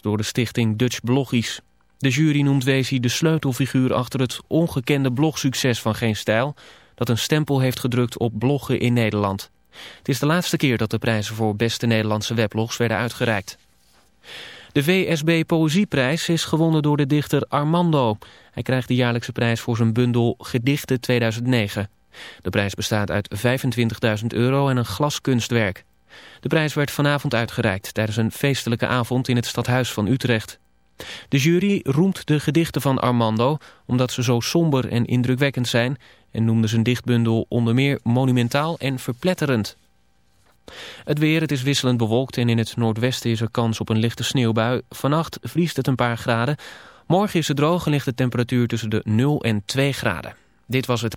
door de stichting Dutch Bloggies. De jury noemt Wezi de sleutelfiguur achter het ongekende blogsucces van Geen Stijl... dat een stempel heeft gedrukt op bloggen in Nederland. Het is de laatste keer dat de prijzen voor beste Nederlandse weblogs werden uitgereikt. De VSB Poëzieprijs is gewonnen door de dichter Armando. Hij krijgt de jaarlijkse prijs voor zijn bundel Gedichten 2009. De prijs bestaat uit 25.000 euro en een glaskunstwerk. De prijs werd vanavond uitgereikt tijdens een feestelijke avond in het stadhuis van Utrecht. De jury roemt de gedichten van Armando omdat ze zo somber en indrukwekkend zijn... en noemde zijn dichtbundel onder meer monumentaal en verpletterend. Het weer, het is wisselend bewolkt en in het noordwesten is er kans op een lichte sneeuwbui. Vannacht vriest het een paar graden. Morgen is het droog en ligt de temperatuur tussen de 0 en 2 graden. Dit was het.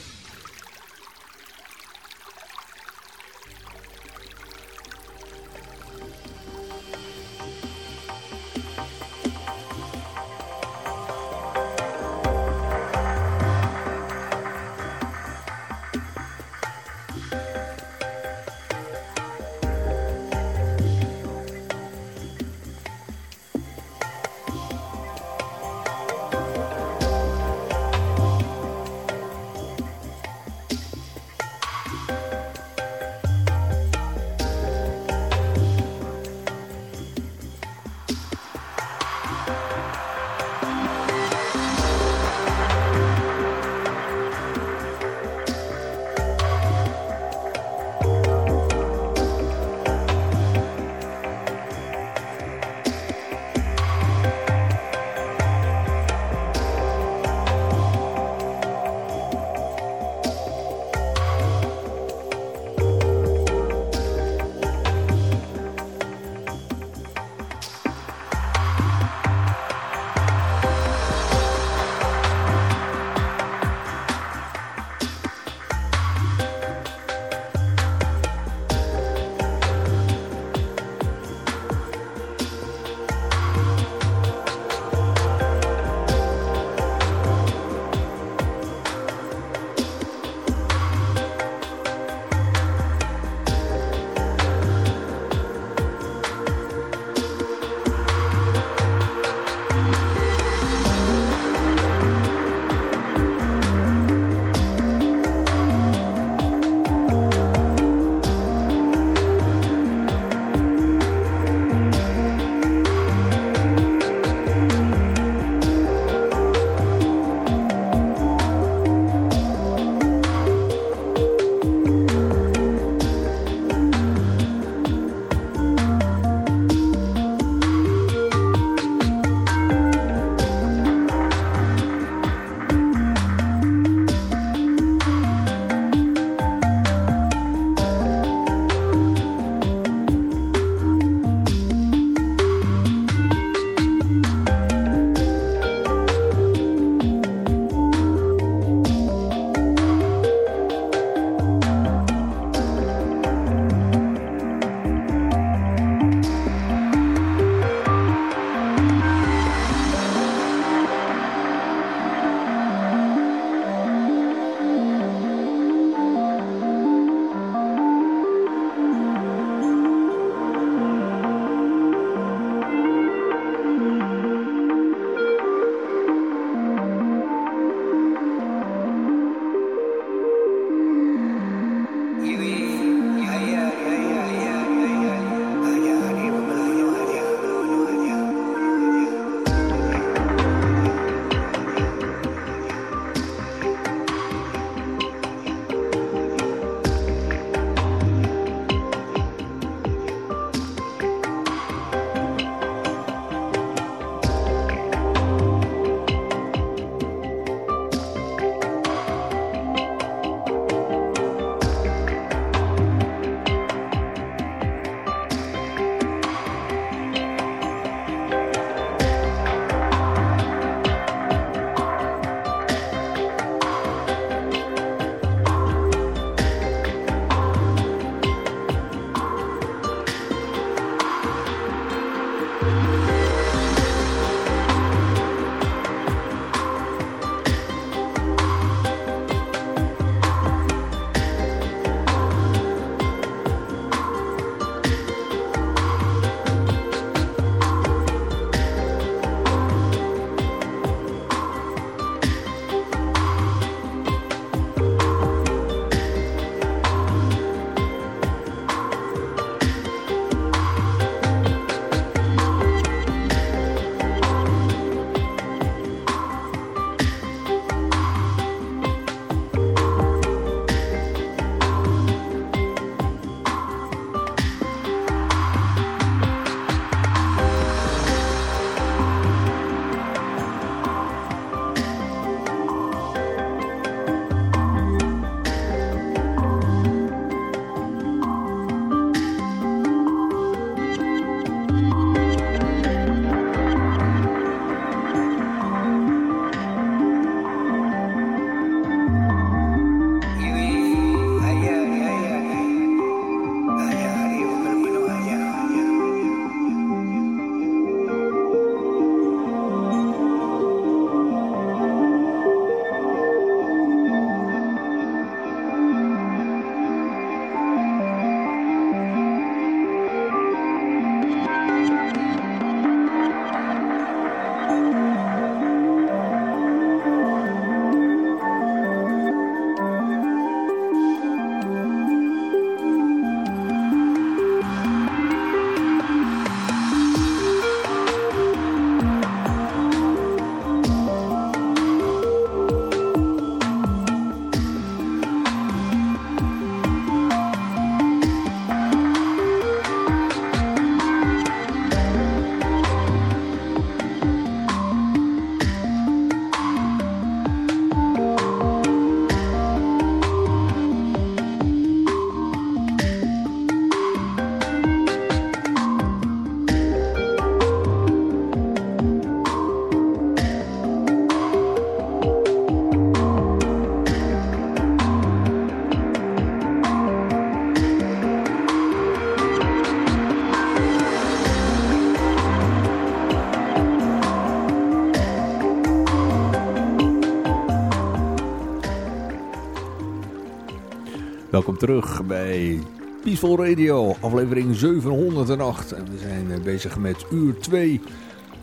Welkom terug bij Peaceful Radio, aflevering 708. En we zijn eh, bezig met uur 2.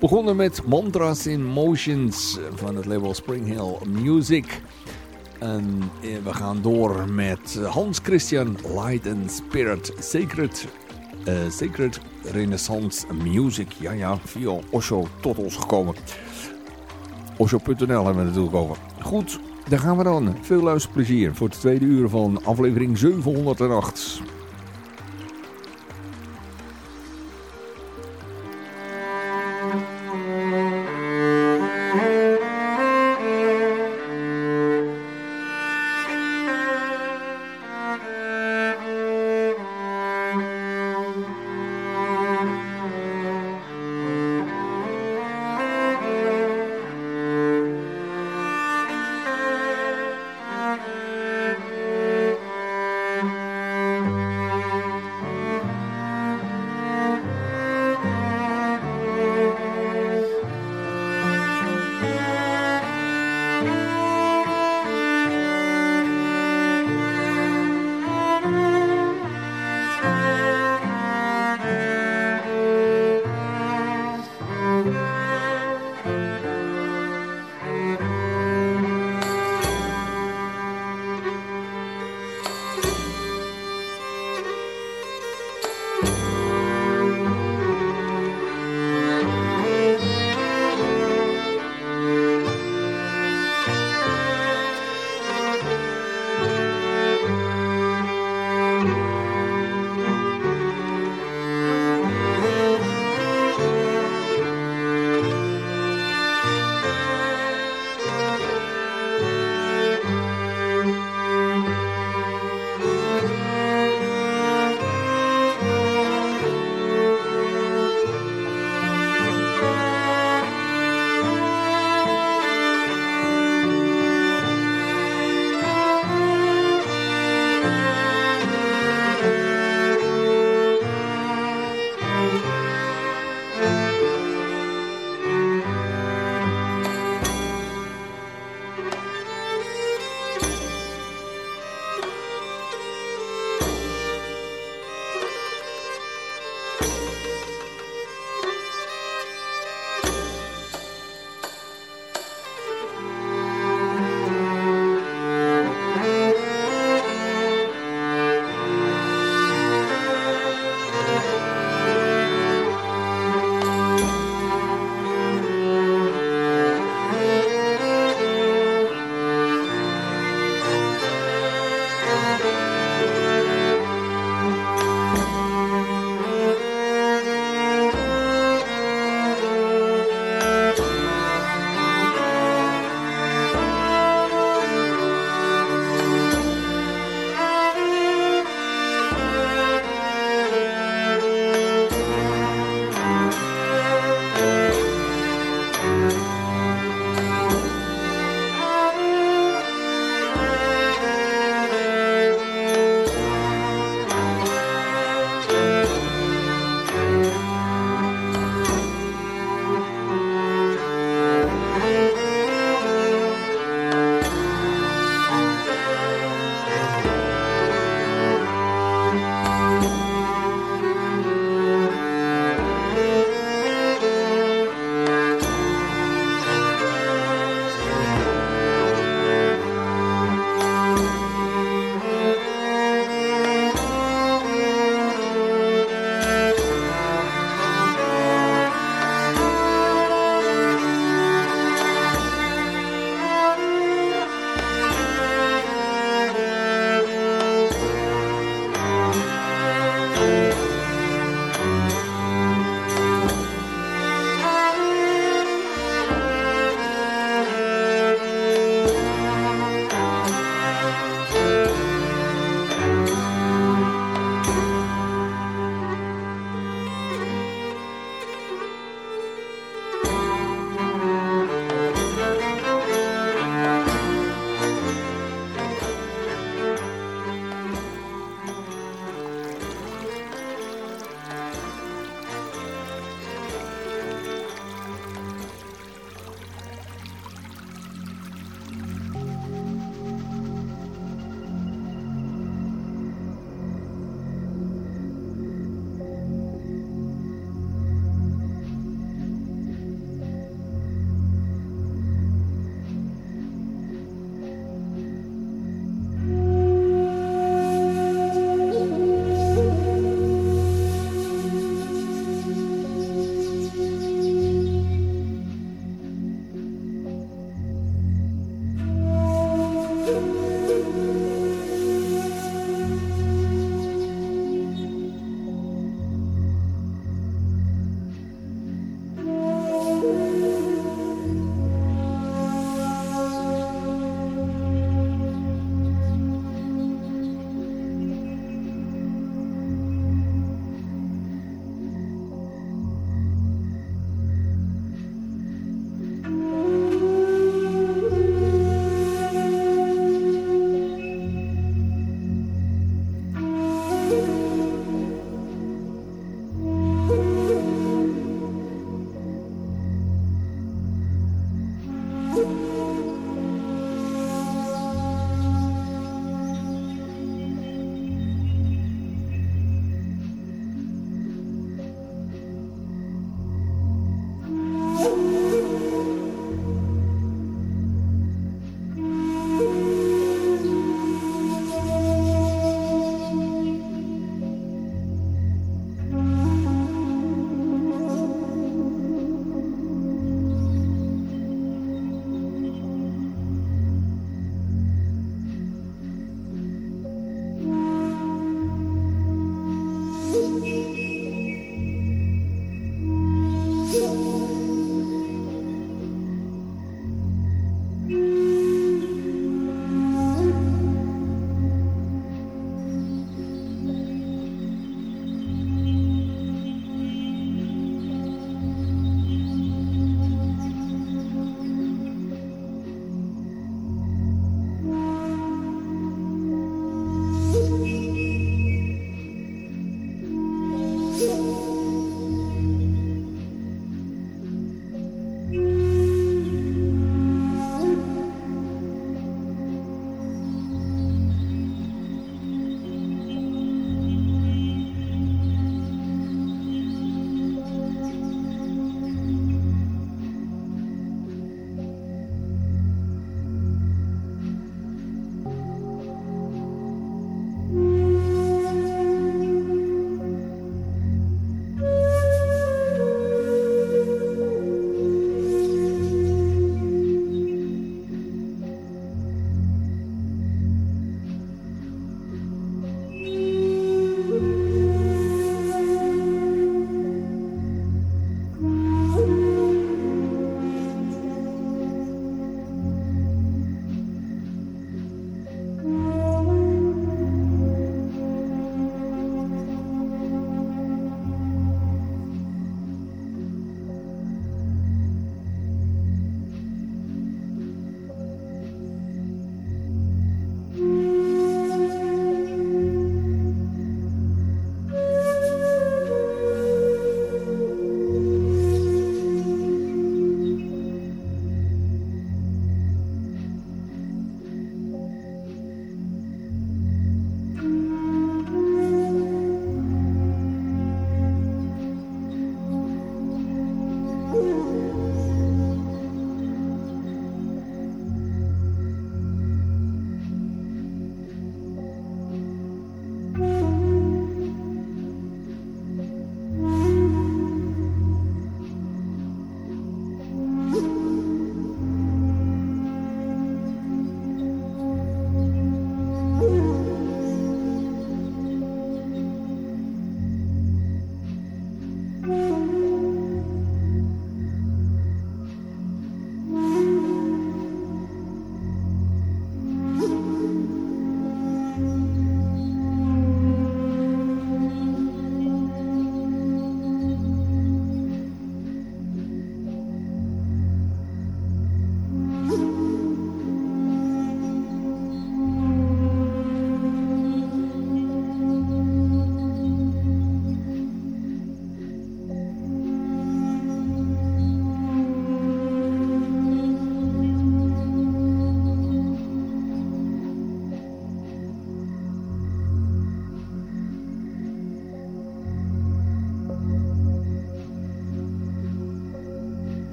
Begonnen met Mantras in Motions van het label Spring Hill Music. En eh, we gaan door met Hans Christian Light and Spirit Sacred, uh, Sacred Renaissance Music. Ja, ja, via Osho tot ons gekomen. Osho.nl hebben we het natuurlijk over. Goed, daar gaan we dan. Veel luisterplezier voor het tweede uur van aflevering 708.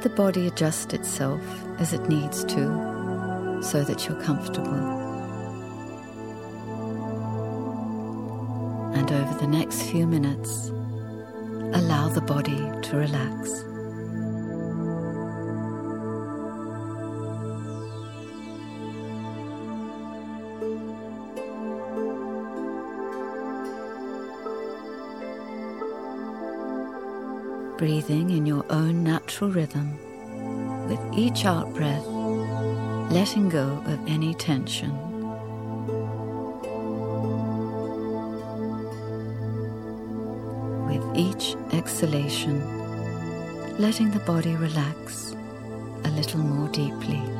Let the body adjust itself as it needs to so that you're comfortable. And over the next few minutes, allow the body to relax. Breathing in your own natural rhythm, with each out breath, letting go of any tension. With each exhalation, letting the body relax a little more deeply.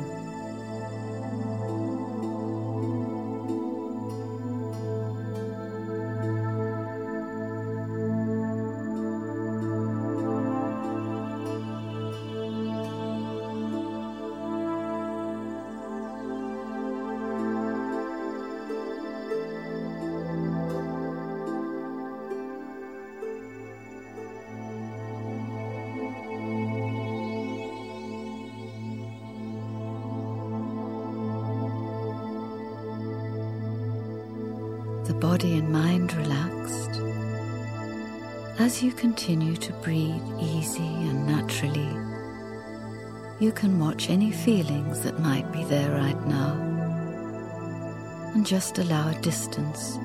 As you continue to breathe easy and naturally, you can watch any feelings that might be there right now and just allow a distance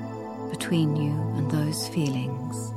between you and those feelings.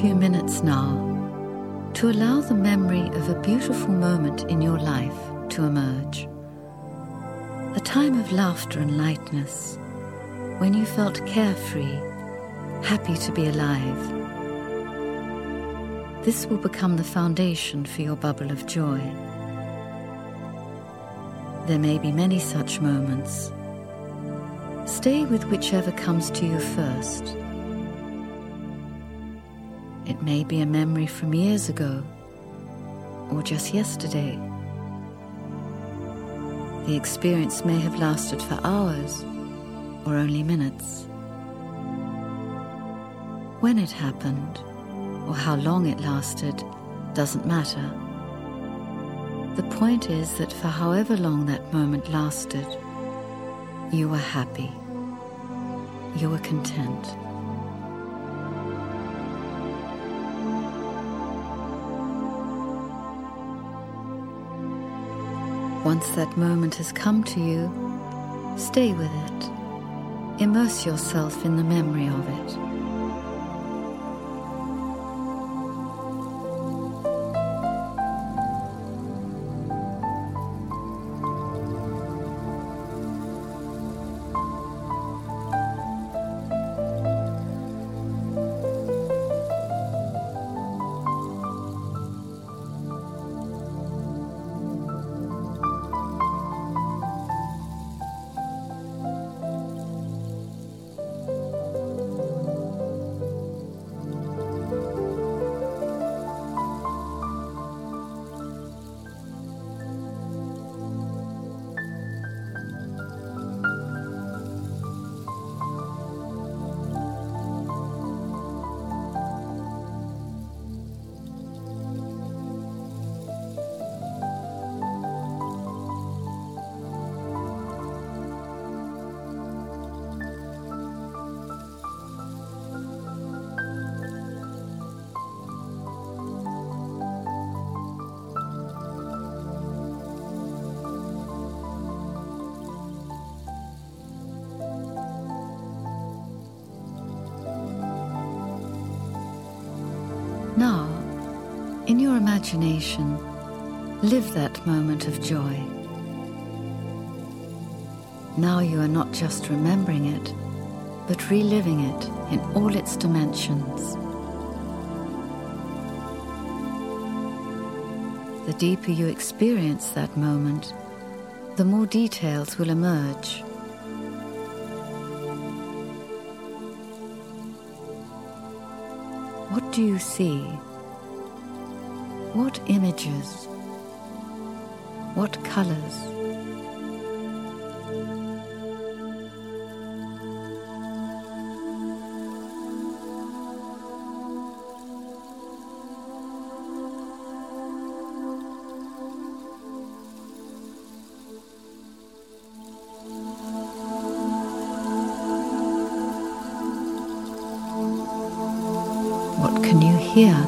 Few minutes now to allow the memory of a beautiful moment in your life to emerge. A time of laughter and lightness when you felt carefree, happy to be alive. This will become the foundation for your bubble of joy. There may be many such moments. Stay with whichever comes to you first. It may be a memory from years ago or just yesterday. The experience may have lasted for hours or only minutes. When it happened or how long it lasted doesn't matter. The point is that for however long that moment lasted, you were happy. You were content. Once that moment has come to you, stay with it. Immerse yourself in the memory of it. In your imagination, live that moment of joy. Now you are not just remembering it, but reliving it in all its dimensions. The deeper you experience that moment, the more details will emerge. What do you see? What images? What colors? What can you hear?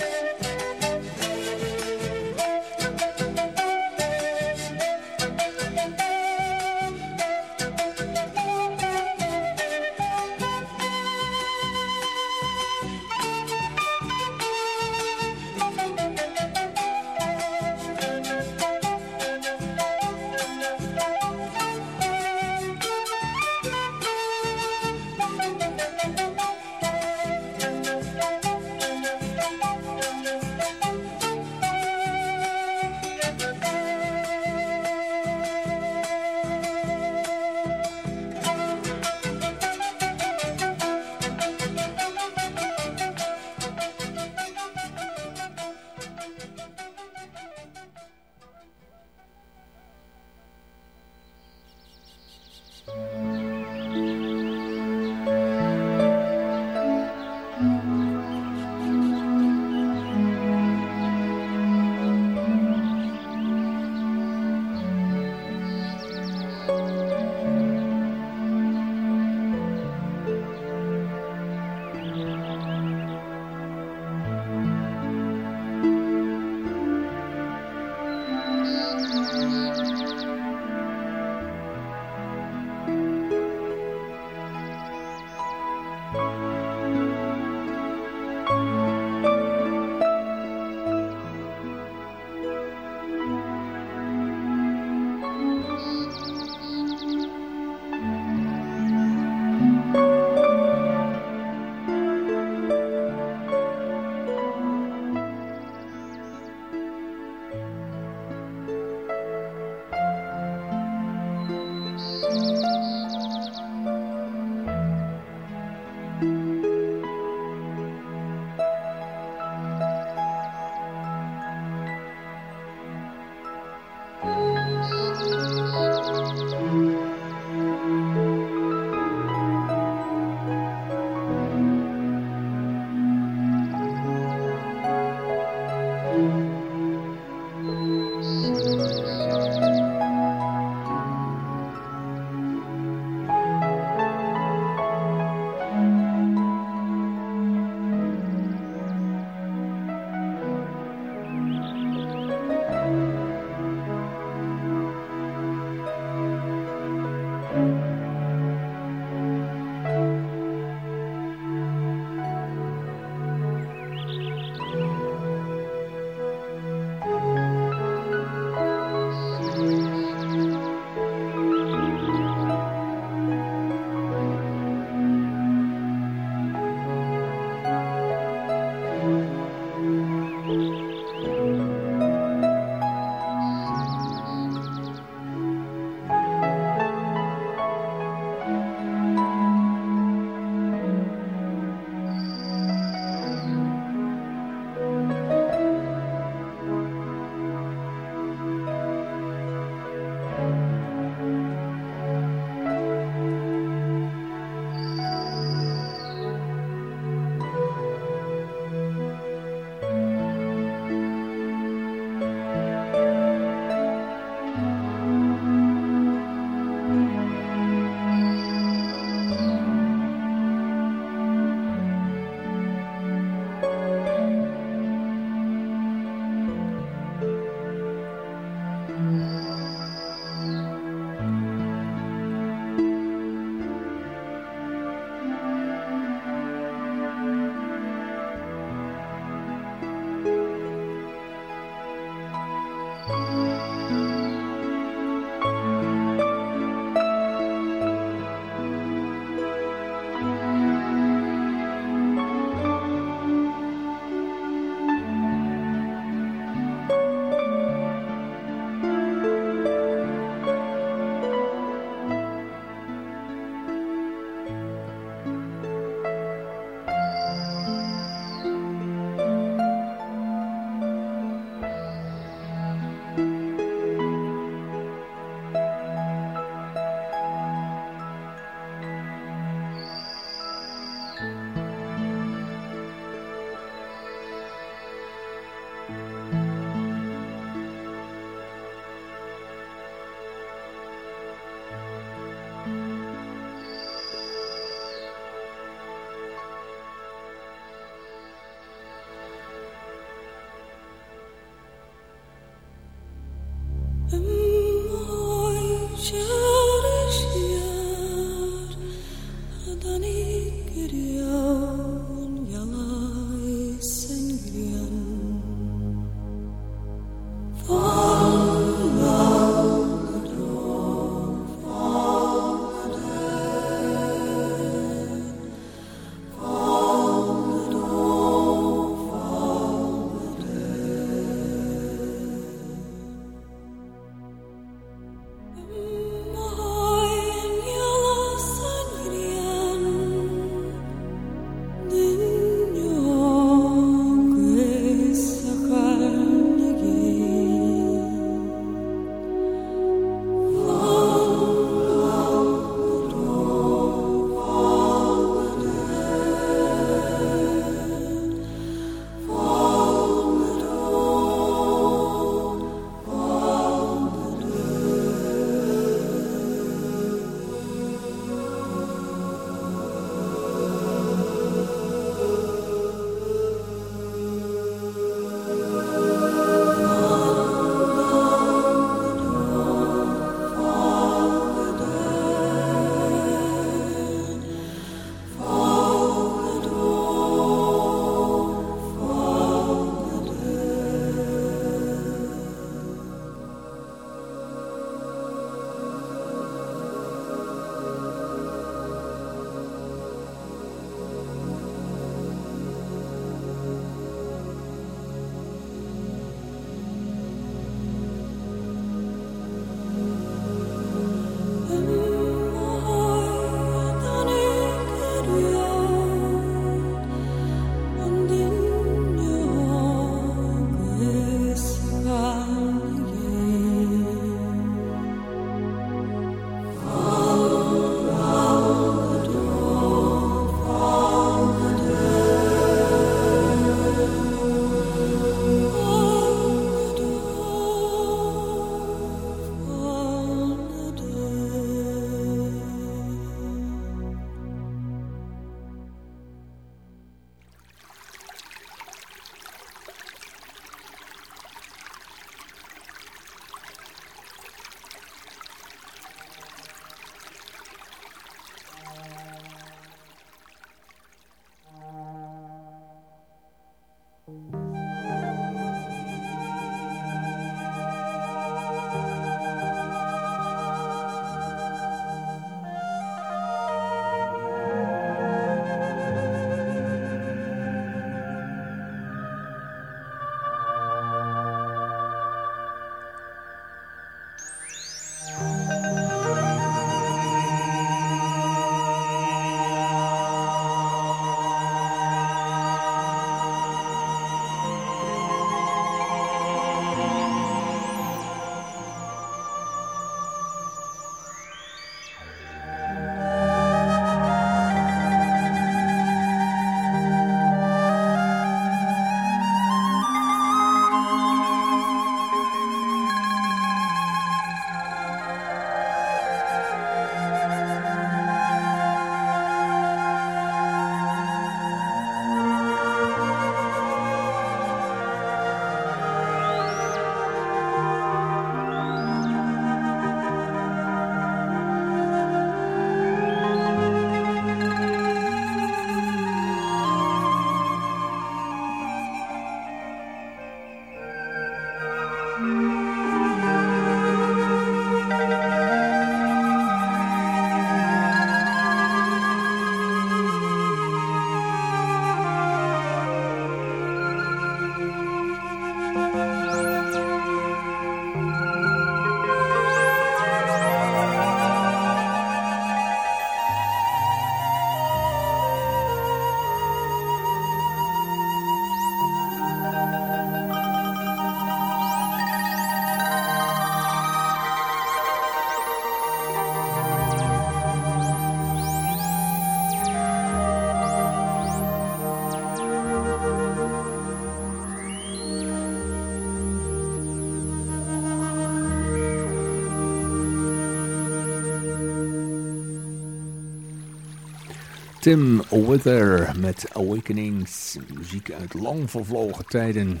Tim Wither met Awakenings, muziek uit lang vervlogen tijden.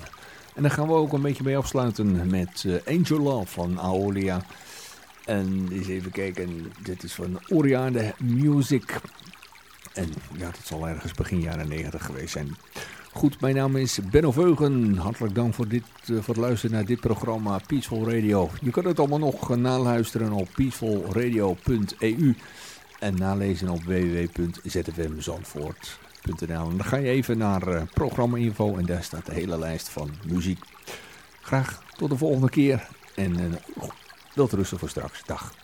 En dan gaan we ook een beetje mee afsluiten met uh, Angel Love van Aolia. En eens even kijken, dit is van Oriade Music. En ja, dat zal ergens begin jaren 90 geweest zijn. Goed, mijn naam is Benno Veugen. Hartelijk dank voor, dit, uh, voor het luisteren naar dit programma Peaceful Radio. Je kunt het allemaal nog naluisteren op peacefulradio.eu en nalezen op www.zfmzandvoort.nl. Dan ga je even naar uh, programma-info en daar staat de hele lijst van muziek. Graag tot de volgende keer en uh, wilt rustig voor straks. Dag.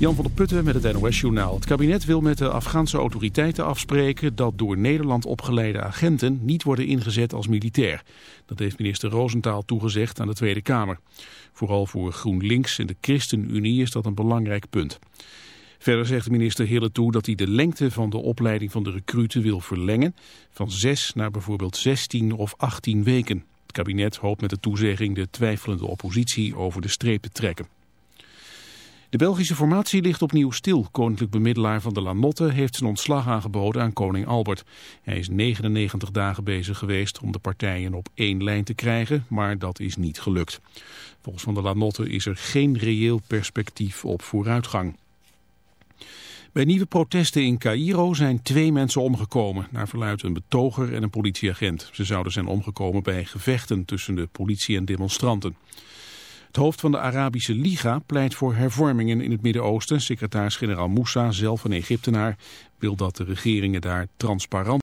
Jan van der Putten met het NOS-journaal. Het kabinet wil met de Afghaanse autoriteiten afspreken dat door Nederland opgeleide agenten niet worden ingezet als militair. Dat heeft minister Roosentaal toegezegd aan de Tweede Kamer. Vooral voor GroenLinks en de ChristenUnie is dat een belangrijk punt. Verder zegt de minister Hille toe dat hij de lengte van de opleiding van de recruten wil verlengen. Van zes naar bijvoorbeeld 16 of 18 weken. Het kabinet hoopt met de toezegging de twijfelende oppositie over de streep te trekken. De Belgische formatie ligt opnieuw stil. Koninklijk bemiddelaar van de Lanotte heeft zijn ontslag aangeboden aan koning Albert. Hij is 99 dagen bezig geweest om de partijen op één lijn te krijgen, maar dat is niet gelukt. Volgens van de Lanotte is er geen reëel perspectief op vooruitgang. Bij nieuwe protesten in Cairo zijn twee mensen omgekomen, naar verluidt een betoger en een politieagent. Ze zouden zijn omgekomen bij gevechten tussen de politie en demonstranten. Het hoofd van de Arabische Liga pleit voor hervormingen in het Midden-Oosten. Secretaris-generaal Moussa, zelf een Egyptenaar, wil dat de regeringen daar transparant